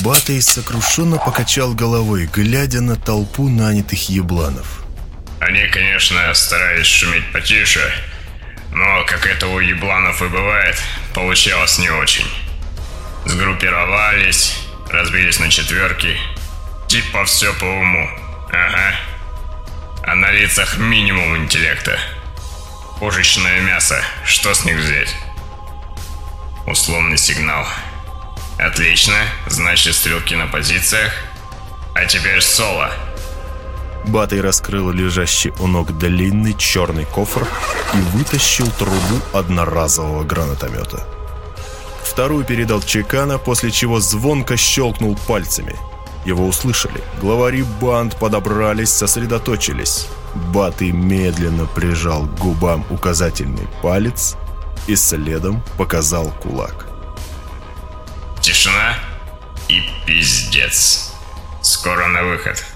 Батый сокрушенно покачал головой, глядя на толпу нанятых ебланов. Они, конечно, старались шуметь потише, но, как это у ебланов и бывает, получалось не очень. Сгруппировались, разбились на четверки. Типа все по уму. Ага. А на лицах минимум интеллекта. Пушечное мясо. Что с них взять? Условный сигнал. Отлично. Значит, стрелки на позициях. А теперь соло. Батый раскрыл лежащий у ног длинный черный кофр и вытащил трубу одноразового гранатомета. Вторую передал Чекана, после чего звонко щелкнул пальцами. Его услышали. Главари банд подобрались, сосредоточились. Батый медленно прижал к губам указательный палец и следом показал кулак. Тишина и пиздец. Скоро на выход.